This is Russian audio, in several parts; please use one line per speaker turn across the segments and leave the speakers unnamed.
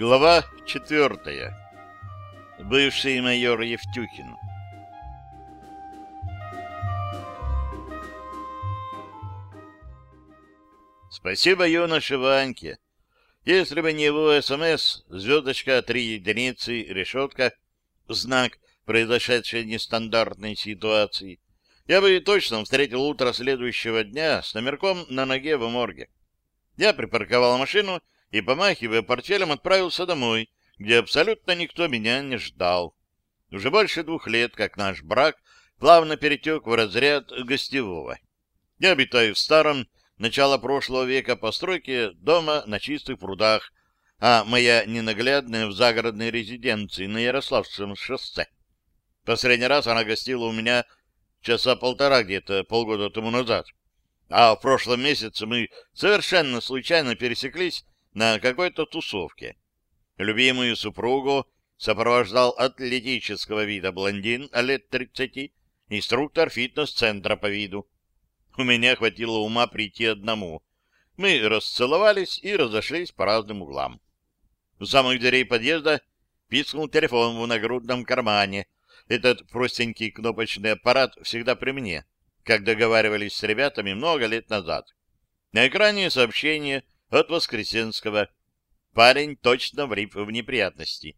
Глава четвертая. Бывший майор Евтюхин. Спасибо юноше Ваньке. Если бы не его СМС, звездочка, три единицы, решетка, знак произошедшей нестандартной ситуации, я бы точно встретил утро следующего дня с номерком на ноге в морге. Я припарковал машину и, помахивая портфелем, отправился домой, где абсолютно никто меня не ждал. Уже больше двух лет, как наш брак плавно перетек в разряд гостевого. Я обитаю в старом, начало прошлого века постройке дома на чистых прудах, а моя ненаглядная в загородной резиденции на Ярославском шоссе. Последний раз она гостила у меня часа полтора где-то полгода тому назад. А в прошлом месяце мы совершенно случайно пересеклись на какой-то тусовке. Любимую супругу сопровождал атлетического вида блондин лет 30, инструктор фитнес-центра по виду. У меня хватило ума прийти одному. Мы расцеловались и разошлись по разным углам. У самых дверей подъезда пискнул телефон в нагрудном кармане. Этот простенький кнопочный аппарат всегда при мне, как договаривались с ребятами много лет назад. На экране сообщение от Воскресенского. Парень точно влип в неприятности.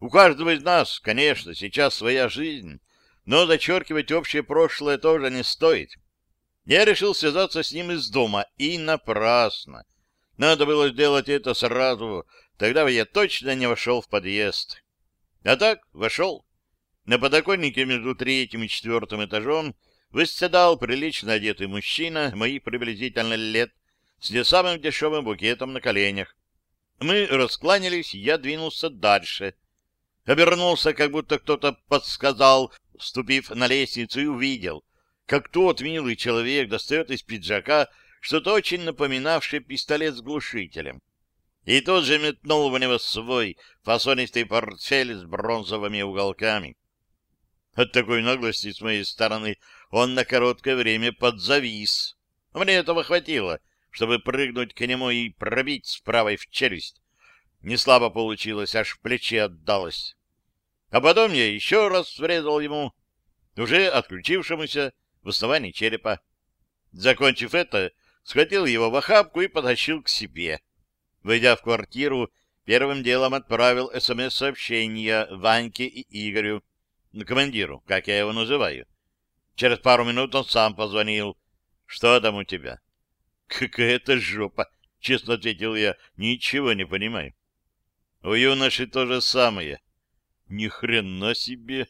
У каждого из нас, конечно, сейчас своя жизнь, но зачеркивать общее прошлое тоже не стоит. Я решил связаться с ним из дома, и напрасно. Надо было сделать это сразу, тогда бы я точно не вошел в подъезд. А так вошел. На подоконнике между третьим и четвертым этажом восседал прилично одетый мужчина моих приблизительно лет с не самым дешевым букетом на коленях. Мы раскланялись, я двинулся дальше. Обернулся, как будто кто-то подсказал, вступив на лестницу, и увидел, как тот милый человек достает из пиджака что-то очень напоминавшее пистолет с глушителем. И тут же метнул в него свой фасонистый портфель с бронзовыми уголками. От такой наглости с моей стороны он на короткое время подзавис. Мне этого хватило — чтобы прыгнуть к нему и пробить с правой в челюсть. Не слабо получилось, аж в плече отдалось. А потом я еще раз врезал ему, уже отключившемуся в основании черепа. Закончив это, схватил его в охапку и потащил к себе. Войдя в квартиру, первым делом отправил СМС-сообщение Ваньке и Игорю, командиру, как я его называю. Через пару минут он сам позвонил. «Что там у тебя?» Какая-то жопа, честно ответил я. Ничего не понимаю. У юноши то же самое. Ни хрена себе.